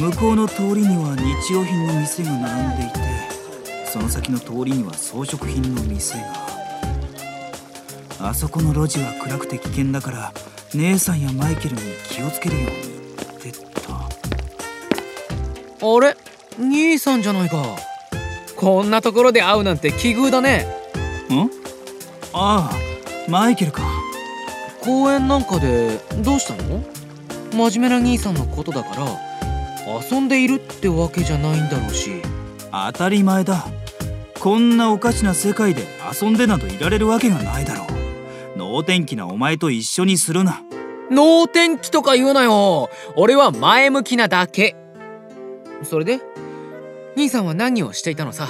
向こうの通りには日用品の店が並んでいてその先の通りには装飾品の店が。あそこの路地は暗くて危険だから姉さんやマイケルに気をつけるようにってた。あれ？兄さんじゃないか。こんなところで会うなんて奇遇だね。ん？ああマイケルか。公園なんかでどうしたの？真面目な兄さんのことだから遊んでいるってわけじゃないんだろうし。当たり前だ。こんなおかしな世界で遊んでなどいられるわけがないだろう。能天気なお前と一緒にするな。能天気とか言うなよ。俺は前向きなだけ。それで兄さんは何をしていたのさ？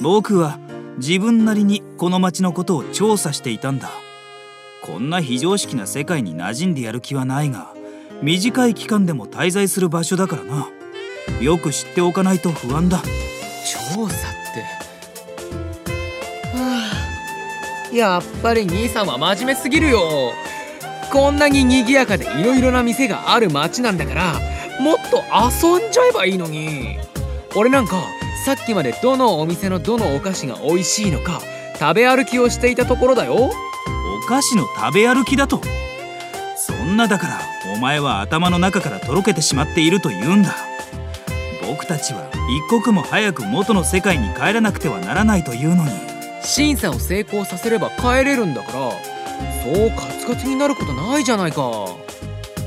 僕は自分なりにこの町のことを調査していたんだ。こんな非常識な世界に馴染んでやる気はないが短い期間でも滞在する場所だからな。よく知っておかないと不安だ。調査って。はあ。やっぱり兄さんは真面目すぎるよ。こんなに賑やかでいろいろな店がある街なんだからもっと遊んじゃえばいいのに。俺なんかさっきまでどのお店のどのお菓子が美味しいのか食べ歩きをしていたところだよ。お菓子の食べ歩きだと？そんなだからお前は頭の中からとろけてしまっていると言うんだ。僕たちは一刻も早く元の世界に帰らなくてはならないというのに。審査を成功させれば帰れるんだからそうカツカツになることないじゃないか。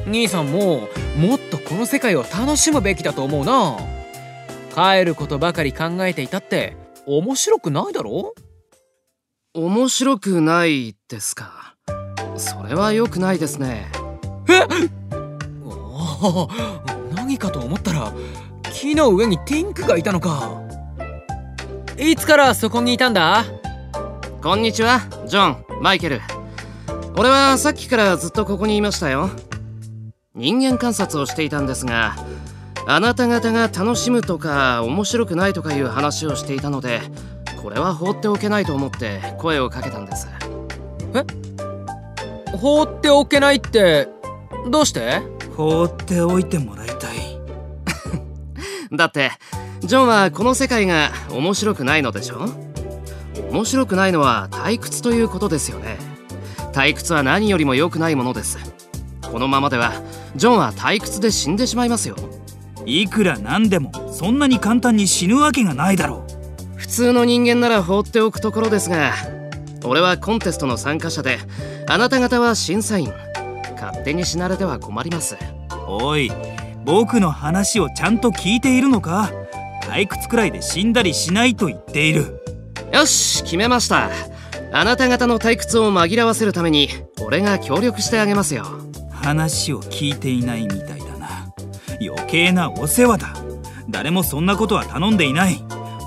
兄さんももっとこの世界を楽しむべきだと思うな。帰ることばかり考えていたって面白くないだろ？面白くないですか。それは良くないですねえおー何かと思ったら木の上にティンクがいたのか。いつからそこにいたんだ？こんにちはジョンマイケル。俺はさっきからずっとここにいましたよ。人間観察をしていたんですがあなた方が楽しむとか面白くないとかいう話をしていたのでこれは放っておけないと思って声をかけたんです。放っておけないってどうして？放っておいてもらいたい。だってジョンはこの世界が面白くないのでしょ？面白くないのは退屈ということですよね。退屈は何よりも良くないものです。このままではジョンは退屈で死んでしまいますよ。いくらなんでもそんなに簡単に死ぬわけがないだろう。普通の人間なら放っておくところですが俺はコンテストの参加者であなた方は審査員勝手に死なれては困ります。おい僕の話をちゃんと聞いているのか？退屈くらいで死んだりしないと言っている。よし決めました。あなた方の退屈を紛らわせるために俺が協力してあげますよ。話を聞いていないみたいだな。余計なお世話だ。誰もそんなことは頼んでいない。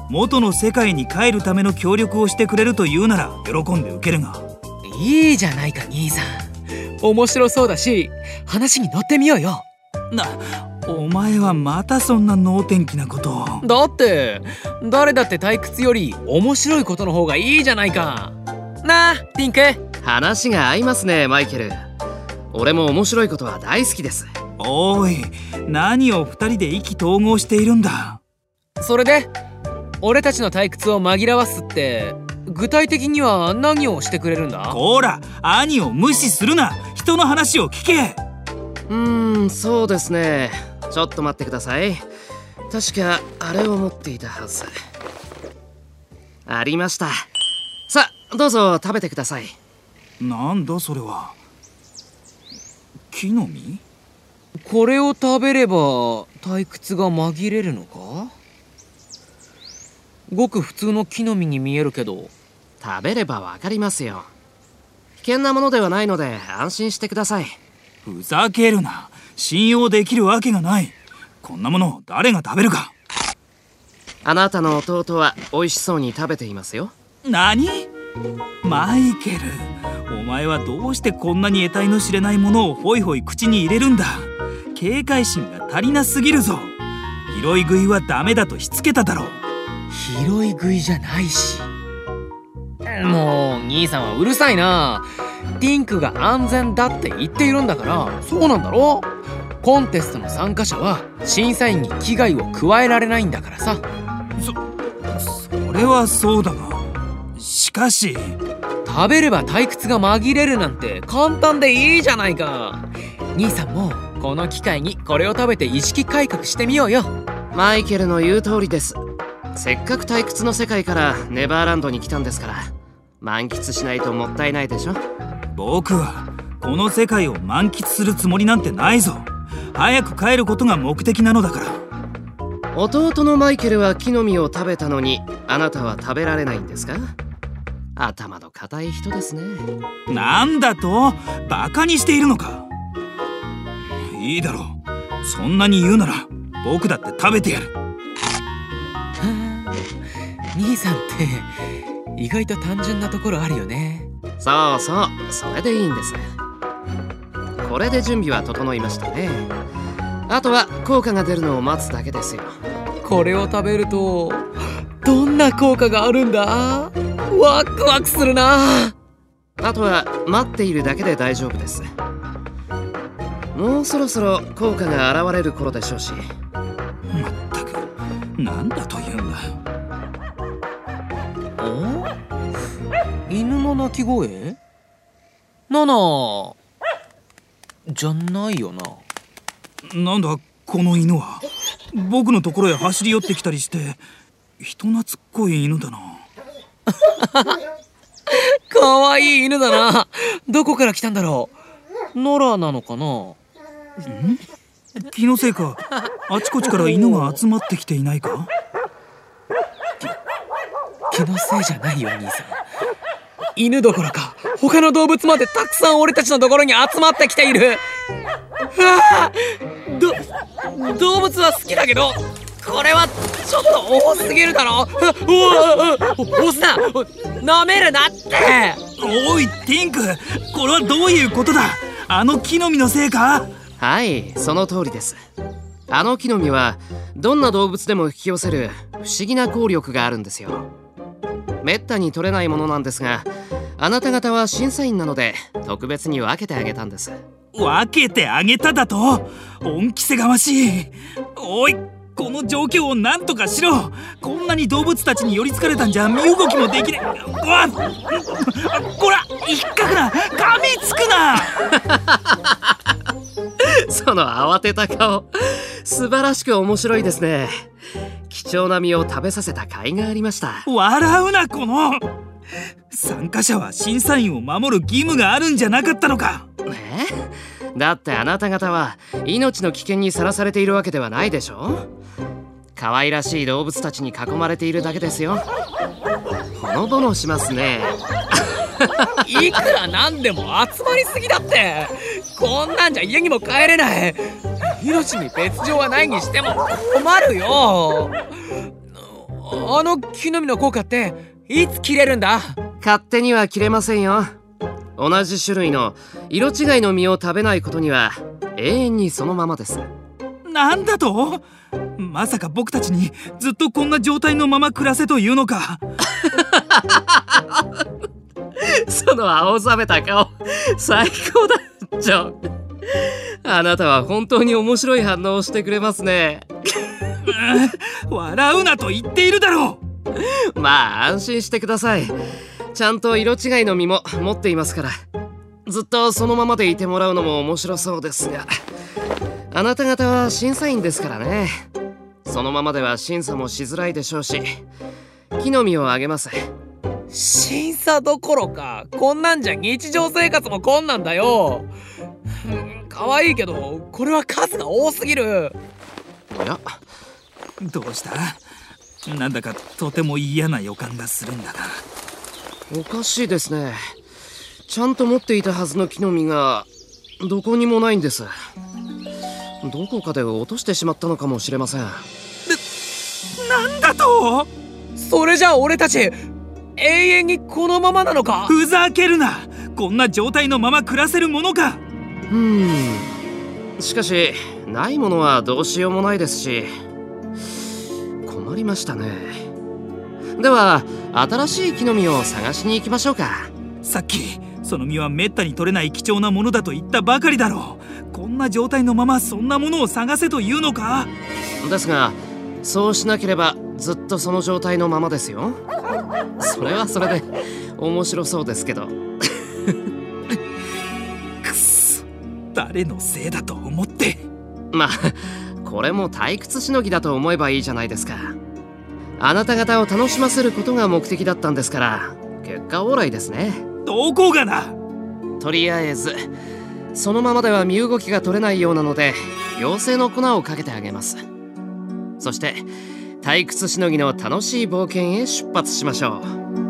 元の世界に帰るための協力をしてくれるというなら喜んで受けるが。いいじゃないか兄さん面白そうだし話に乗ってみようよ。なお前はまたそんな能天気なことを。だって誰だって退屈より面白いことの方がいいじゃないか。なあティンク。話が合いますねマイケル。俺も面白いことは大好きです。おい何を二人で意気投合しているんだ？それで俺たちの退屈を紛らわすって具体的には何をしてくれるんだ？こら兄を無視するな人の話を聞け。うーんそうですね。ちょっと待ってください。確かあれを持っていたはず。ありました。さあどうぞ食べてください。なんだそれは。木の実？これを食べれば退屈が紛れるのか？ごく普通の木の実に見えるけど。食べればわかりますよ。危険なものではないので安心してください。ふざけるな。信用できるわけがない。こんなものを誰が食べるか。あなたの弟は美味しそうに食べていますよ。何？マイケルお前はどうしてこんなに得体の知れないものをホイホイ口に入れるんだ。警戒心が足りなすぎるぞ。拾い食いはダメだとしつけただろう。拾い食いじゃないしもう兄さんはうるさいな。ティンクが安全だって言っているんだから。そうなんだろ？コンテストの参加者は審査員に危害を加えられないんだからさ。それはそうだが。しかし。食べれば退屈が紛れるなんて簡単でいいじゃないか。兄さんもこの機会にこれを食べて意識改革してみようよ。マイケルの言う通りです。せっかく退屈の世界からネバーランドに来たんですから満喫しないともったいないでしょ？僕はこの世界を満喫するつもりなんてないぞ。早く帰ることが目的なのだから。弟のマイケルは木の実を食べたのにあなたは食べられないんですか？頭の固い人ですね。なんだと？バカにしているのか。いいだろう。そんなに言うなら僕だって食べてやる。兄さんって意外と単純なところあるよね。そうそうそれでいいんです。これで準備は整いましたね。あとは効果が出るのを待つだけですよ。これを食べるとどんな効果があるんだ？ワクワクするな。あとは待っているだけで大丈夫です。もうそろそろ効果が現れる頃でしょうし。まったくなんだというんだ。お犬の鳴き声？ナナじゃないよな。なんだこの犬は？僕のところへ走り寄ってきたりして人懐っこい犬だな。かわいい犬だな。どこから来たんだろう？ノラなのかな？気のせいかあちこちから犬が集まってきていないか？気のせいじゃないよ兄さん。犬どころか他の動物までたくさん俺たちのところに集まってきている。ああど動物は好きだけどこれはちょっと多すぎるだろおおお押すな舐めるなっておいティンクこれはどういうことだあの木の実のせいかはいその通りですあの木の実はどんな動物でも引き寄せる不思議な効力があるんですよめったに取れないものなんですがあなた方は審査員なので特別に分けてあげたんです。分けてあげただと？恩着せがましい。おいこの状況を何とかしろ。こんなに動物たちに寄りつかれたんじゃ身動きもできねえうわこら引っかくな噛みつくな。その慌てた顔素晴らしく面白いですね貴重な実を食べさせた甲斐がありました。笑うなこの。参加者は審査員を守る義務があるんじゃなかったのか。え？だってあなた方は命の危険にさらされているわけではないでしょ？可愛らしい動物たちに囲まれているだけですよ。ほのぼのしますね。いくらなんでも集まりすぎだって。こんなんじゃ家にも帰れない命に別状はないにしても困るよ。あの木の実の効果っていつ切れるんだ？勝手には切れませんよ。同じ種類の色違いの実を食べないことには永遠にそのままです。なんだと？まさか僕たちにずっとこんな状態のまま暮らせというのか。その青ざめた顔最高だ。ジョンあなたは本当に面白い反応をしてくれますね。笑うなと言っているだろう。まあ安心してください。ちゃんと色違いの実も持っていますから。ずっとそのままでいてもらうのも面白そうですが。あなた方は審査員ですからね。そのままでは審査もしづらいでしょうし。木の実をあげます。審査どころかこんなんじゃ日常生活も困難だよ可愛いけどこれは数が多すぎる。おやどうした？なんだかとても嫌な予感がするんだがおかしいですね。ちゃんと持っていたはずの木の実がどこにもないんです。どこかで落としてしまったのかもしれません。なんだと？それじゃあ俺たち永遠にこのままなのか？ふざけるな。こんな状態のまま暮らせるものか？うん。しかしないものはどうしようもないですし困りましたね。では新しい木の実を探しに行きましょうか。さっきその実はめったに取れない貴重なものだと言ったばかりだろう。こんな状態のままそんなものを探せというのか？ですがそうしなければずっとその状態のままですよ。それはそれで面白そうですけど誰のせいだと思って。まあこれも退屈しのぎだと思えばいいじゃないですか。あなた方を楽しませることが目的だったんですから結果オーライですね。どこがなとりあえずそのままでは身動きが取れないようなので妖精の粉をかけてあげます。そして退屈しのぎの楽しい冒険へ出発しましょう